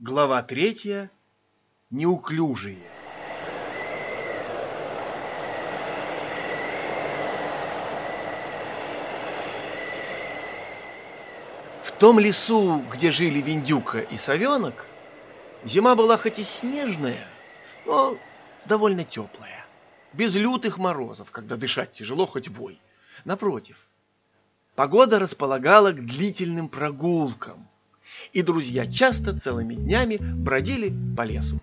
Глава третья. Неуклюжие. В том лесу, где жили Виндюка и Совенок, зима была хоть и снежная, но довольно теплая. Без лютых морозов, когда дышать тяжело хоть вой. Напротив, погода располагала к длительным прогулкам – и друзья часто целыми днями бродили по лесу.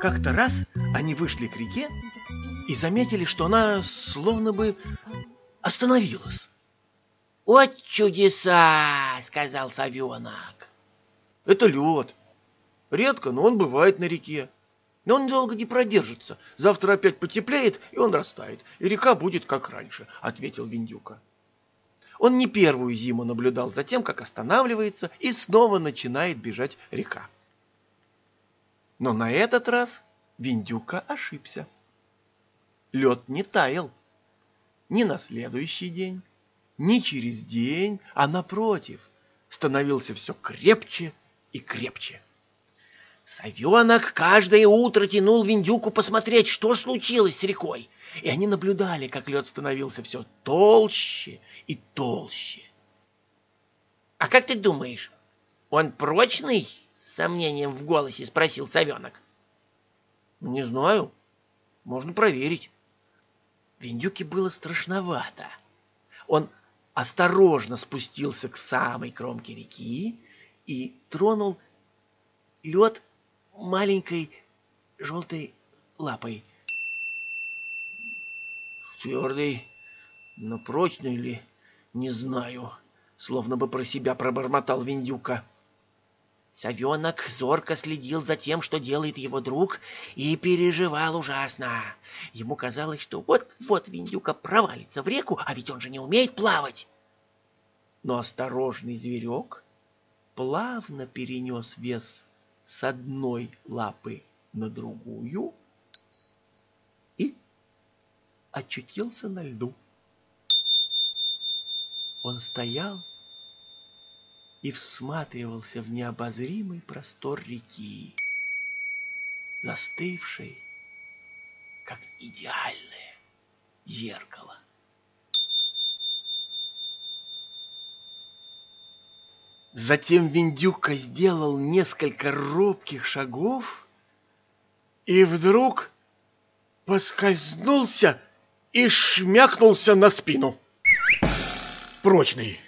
Как-то раз они вышли к реке и заметили, что она словно бы остановилась. «Вот чудеса!» — сказал совенок. «Это лед. Редко, но он бывает на реке. Но он долго не продержится. Завтра опять потеплеет, и он растает, и река будет как раньше, — ответил Виндюка. Он не первую зиму наблюдал за тем, как останавливается и снова начинает бежать река. Но на этот раз Виндюка ошибся. Лед не таял. Ни на следующий день, ни через день, а напротив, становился все крепче и крепче. Совенок каждое утро тянул Виндюку посмотреть, что случилось с рекой. И они наблюдали, как лед становился все толще и толще. «А как ты думаешь, он прочный?» — с сомнением в голосе спросил совенок. «Не знаю. Можно проверить». Виндюке было страшновато. Он осторожно спустился к самой кромке реки и тронул лед маленькой желтой лапой. Твердый, но прочный ли, не знаю, словно бы про себя пробормотал Виндюка. Совенок зорко следил за тем, что делает его друг, и переживал ужасно. Ему казалось, что вот-вот Виндюка провалится в реку, а ведь он же не умеет плавать. Но осторожный зверек плавно перенес вес с одной лапы на другую и очутился на льду. Он стоял и всматривался в необозримый простор реки, застывший, как идеальное зеркало. Затем Виндюка сделал несколько робких шагов и вдруг поскользнулся и шмякнулся на спину. Прочный,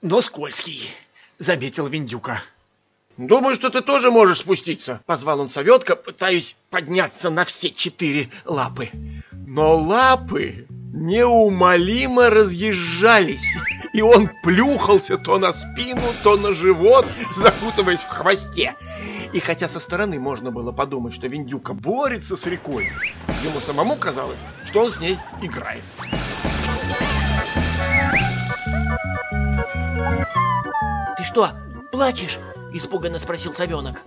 но скользкий, заметил Виндюка. «Думаю, что ты тоже можешь спуститься», — позвал он советка, пытаясь подняться на все четыре лапы. Но лапы неумолимо разъезжались, и он плюхался то на спину, то на живот, закутываясь в хвосте. И хотя со стороны можно было подумать, что Виндюка борется с рекой, ему самому казалось, что он с ней играет. «Ты что, плачешь?» – испуганно спросил совенок.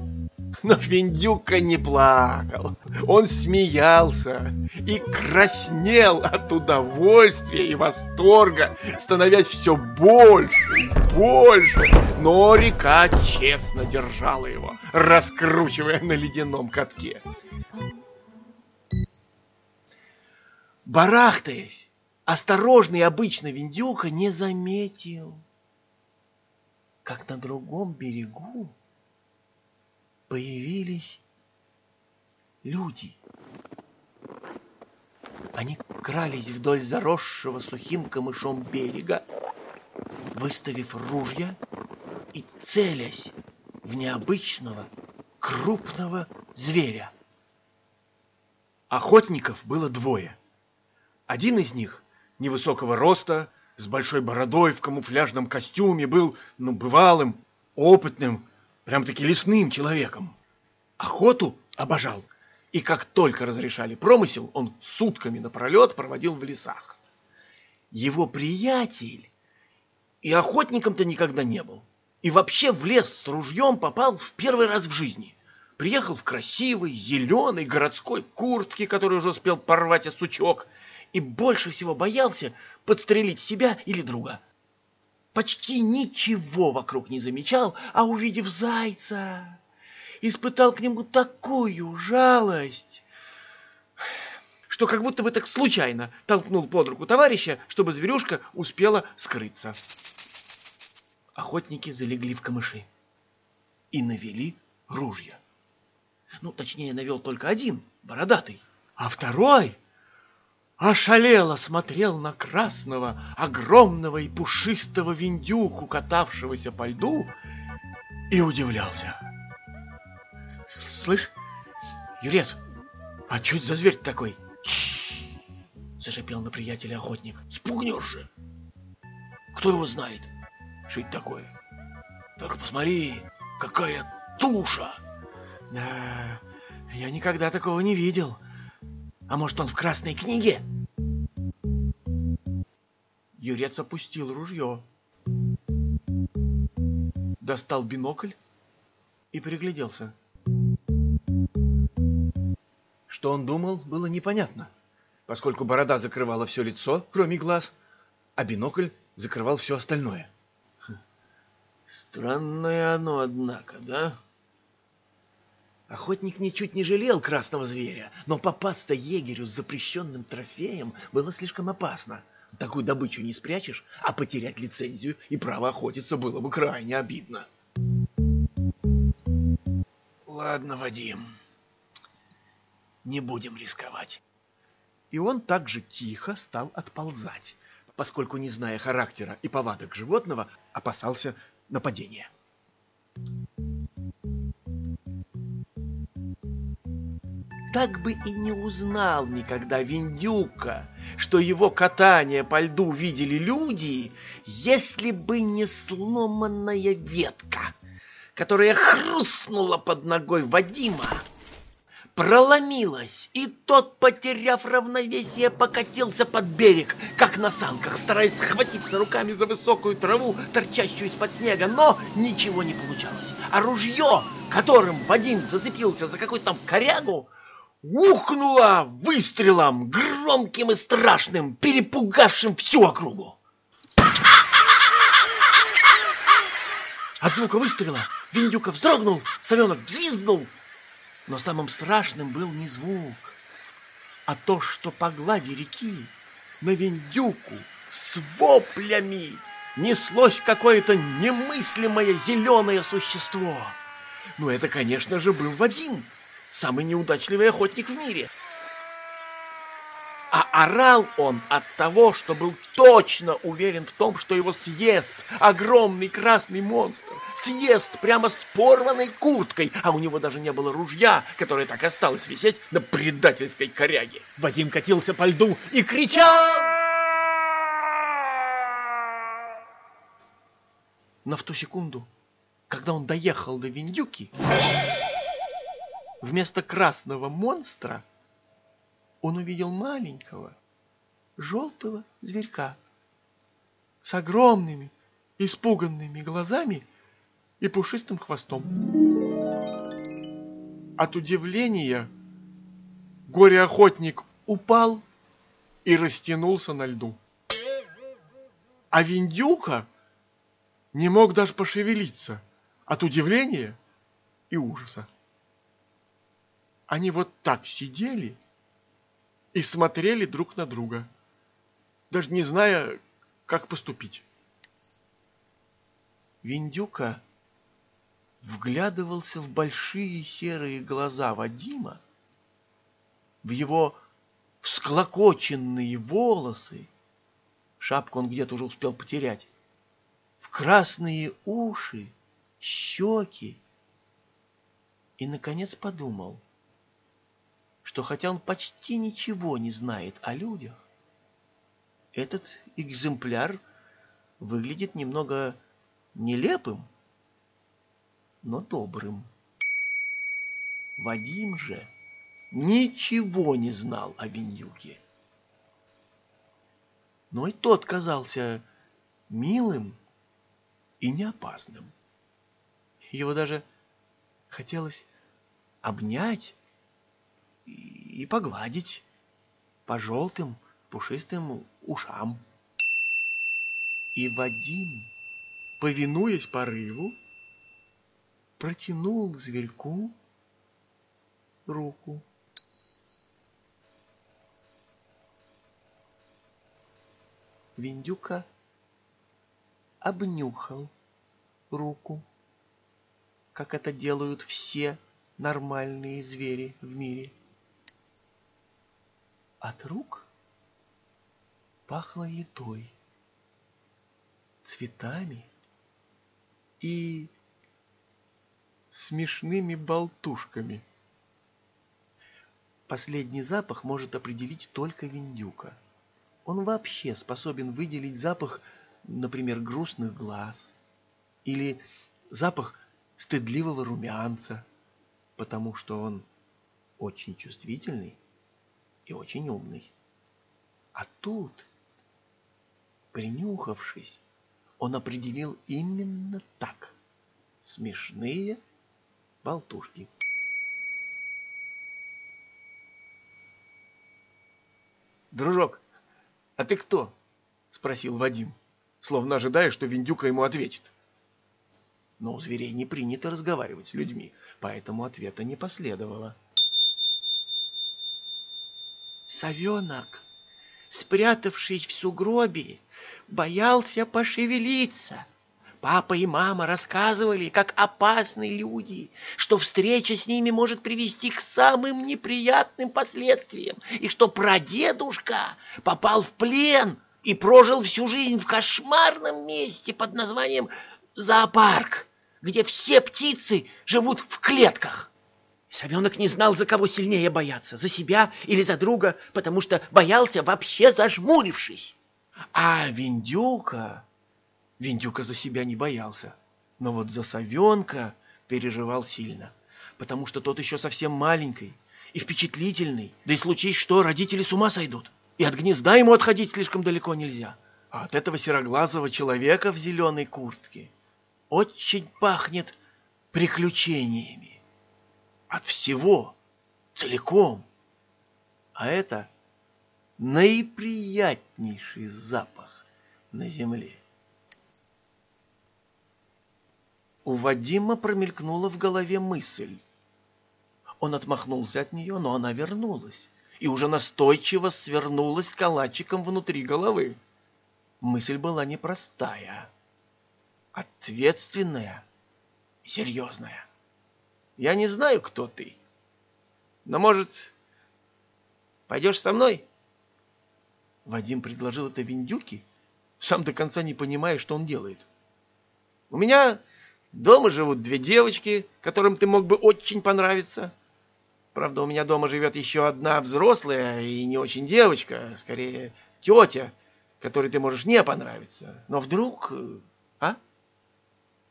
Но Виндюка не плакал, он смеялся и краснел от удовольствия и восторга, становясь все больше и больше. Но река честно держала его, раскручивая на ледяном катке. Барахтаясь, осторожный обычно Виндюка не заметил, как на другом берегу появились люди. Они крались вдоль заросшего сухим камышом берега, выставив ружья и целясь в необычного крупного зверя. Охотников было двое. Один из них, невысокого роста, с большой бородой в камуфляжном костюме, был, ну, бывалым, опытным прям-таки лесным человеком. Охоту обожал. И как только разрешали промысел, он сутками напролет проводил в лесах. Его приятель и охотником-то никогда не был. И вообще в лес с ружьем попал в первый раз в жизни. приехал в красивой, зеленой городской куртке, которую уже успел порвать о сучок, и больше всего боялся подстрелить себя или друга. Почти ничего вокруг не замечал, а увидев зайца, испытал к нему такую жалость, что как будто бы так случайно толкнул под руку товарища, чтобы зверюшка успела скрыться. Охотники залегли в камыши и навели ружья. Ну, точнее, навел только один, бородатый, а второй ошалело смотрел на красного, огромного и пушистого виндюку, катавшегося по льду, и удивлялся. «Слышь, Юрец, а что это за зверь такой?» зашипел на приятеля охотник. «Спугнешь же! Кто его знает, что это такое? Только посмотри, какая туша!» Да, я никогда такого не видел. А может, он в красной книге? Юрец опустил ружье. Достал бинокль и пригляделся. Что он думал, было непонятно, поскольку борода закрывала все лицо, кроме глаз, а бинокль закрывал все остальное. Странное оно, однако, да? Охотник ничуть не жалел красного зверя, но попасться егерю с запрещенным трофеем было слишком опасно. Такую добычу не спрячешь, а потерять лицензию и право охотиться было бы крайне обидно. Ладно, Вадим, не будем рисковать. И он также тихо стал отползать, поскольку, не зная характера и повадок животного, опасался нападения. Так бы и не узнал никогда Виндюка, что его катание по льду видели люди, если бы не сломанная ветка, которая хрустнула под ногой Вадима, проломилась, и тот, потеряв равновесие, покатился под берег, как на санках, стараясь схватиться руками за высокую траву, торчащую из-под снега, но ничего не получалось. А ружье, которым Вадим зацепился за какую-то там корягу, ухнула выстрелом, громким и страшным, перепугавшим всю округу. От звука выстрела Виндюка вздрогнул, совенок взвизгнул. Но самым страшным был не звук, а то, что по глади реки на Виндюку с воплями неслось какое-то немыслимое зеленое существо. Ну, это, конечно же, был Вадим, самый неудачливый охотник в мире. А орал он от того, что был точно уверен в том, что его съест огромный красный монстр. Съест прямо с порванной курткой, а у него даже не было ружья, которое так осталось висеть на предательской коряге. Вадим катился по льду и кричал... Но в ту секунду, когда он доехал до Виндюки вместо красного монстра он увидел маленького желтого зверька с огромными испуганными глазами и пушистым хвостом. От удивления горе-охотник упал и растянулся на льду. А Виндюка не мог даже пошевелиться от удивления и ужаса. Они вот так сидели и смотрели друг на друга, даже не зная, как поступить. Виндюка вглядывался в большие серые глаза Вадима, в его всклокоченные волосы, шапку он где-то уже успел потерять, в красные уши, щеки, и, наконец, подумал — что хотя он почти ничего не знает о людях, этот экземпляр выглядит немного нелепым, но добрым. Вадим же ничего не знал о Винюке. Но и тот казался милым и неопасным. Его даже хотелось обнять и погладить по желтым пушистым ушам. И Вадим, повинуясь порыву, протянул к зверьку руку. Виндюка обнюхал руку, как это делают все нормальные звери в мире. От рук пахло едой, цветами и смешными болтушками. Последний запах может определить только Виндюка. Он вообще способен выделить запах, например, грустных глаз или запах стыдливого румянца, потому что он очень чувствительный и очень умный. А тут, принюхавшись, он определил именно так. Смешные болтушки. «Дружок, а ты кто?» — спросил Вадим, словно ожидая, что Виндюка ему ответит. Но у зверей не принято разговаривать с людьми, поэтому ответа не последовало. Совенок, спрятавшись в сугробе, боялся пошевелиться. Папа и мама рассказывали, как опасны люди, что встреча с ними может привести к самым неприятным последствиям, и что прадедушка попал в плен и прожил всю жизнь в кошмарном месте под названием зоопарк, где все птицы живут в клетках. Совенок не знал, за кого сильнее бояться, за себя или за друга, потому что боялся вообще зажмурившись. А Виндюка... Виндюка за себя не боялся, но вот за совенка переживал сильно, потому что тот еще совсем маленький и впечатлительный, да и случись что, родители с ума сойдут, и от гнезда ему отходить слишком далеко нельзя. А от этого сероглазого человека в зеленой куртке очень пахнет приключениями от всего, целиком. А это наиприятнейший запах на земле. У Вадима промелькнула в голове мысль. Он отмахнулся от нее, но она вернулась и уже настойчиво свернулась калачиком внутри головы. Мысль была непростая, ответственная и серьезная. Я не знаю, кто ты. Но, может, пойдешь со мной? Вадим предложил это Виндюке, сам до конца не понимая, что он делает. У меня дома живут две девочки, которым ты мог бы очень понравиться. Правда, у меня дома живет еще одна взрослая и не очень девочка, скорее тетя, которой ты можешь не понравиться. Но вдруг... А?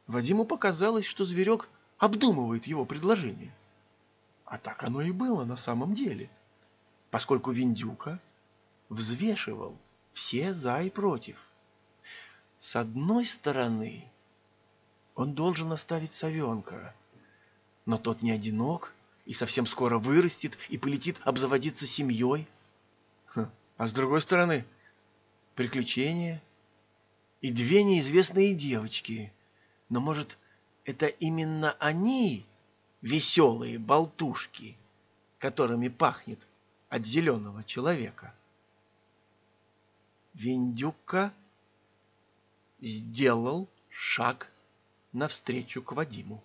Вадиму показалось, что зверек обдумывает его предложение. А так оно и было на самом деле, поскольку Виндюка взвешивал все за и против. С одной стороны, он должен оставить совенка, но тот не одинок и совсем скоро вырастет и полетит обзаводиться семьей. Хм, а с другой стороны, приключения и две неизвестные девочки. Но, может, это именно они, веселые болтушки, которыми пахнет от зеленого человека. Виндюка сделал шаг навстречу к Вадиму.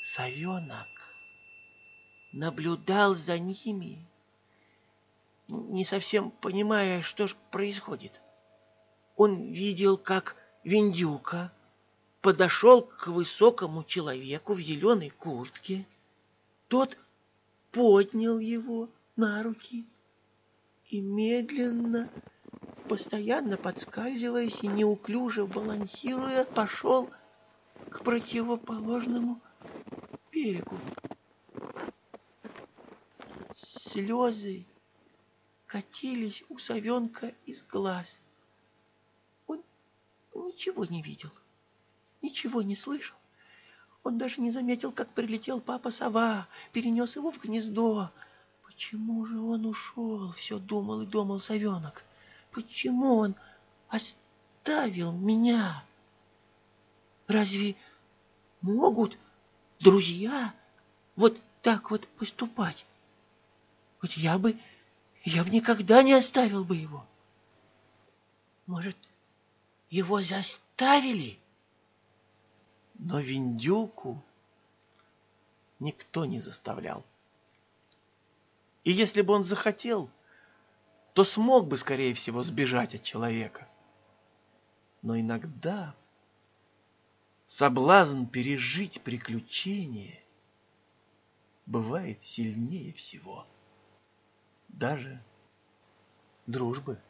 Совенок наблюдал за ними, не совсем понимая, что же происходит. Он видел, как Виндюка подошел к высокому человеку в зеленой куртке. Тот поднял его на руки и медленно, постоянно подскальзываясь и неуклюже балансируя, пошел к противоположному берегу. Слезы катились у совенка из глаз. Он ничего не видел. — ничего не слышал. Он даже не заметил, как прилетел папа-сова, перенес его в гнездо. Почему же он ушел? Все думал и думал совенок. Почему он оставил меня? Разве могут друзья вот так вот поступать? Вот я бы, я бы никогда не оставил бы его. Может, его заставили? Но Виндюку никто не заставлял. И если бы он захотел, то смог бы, скорее всего, сбежать от человека. Но иногда соблазн пережить приключение бывает сильнее всего, даже дружбы.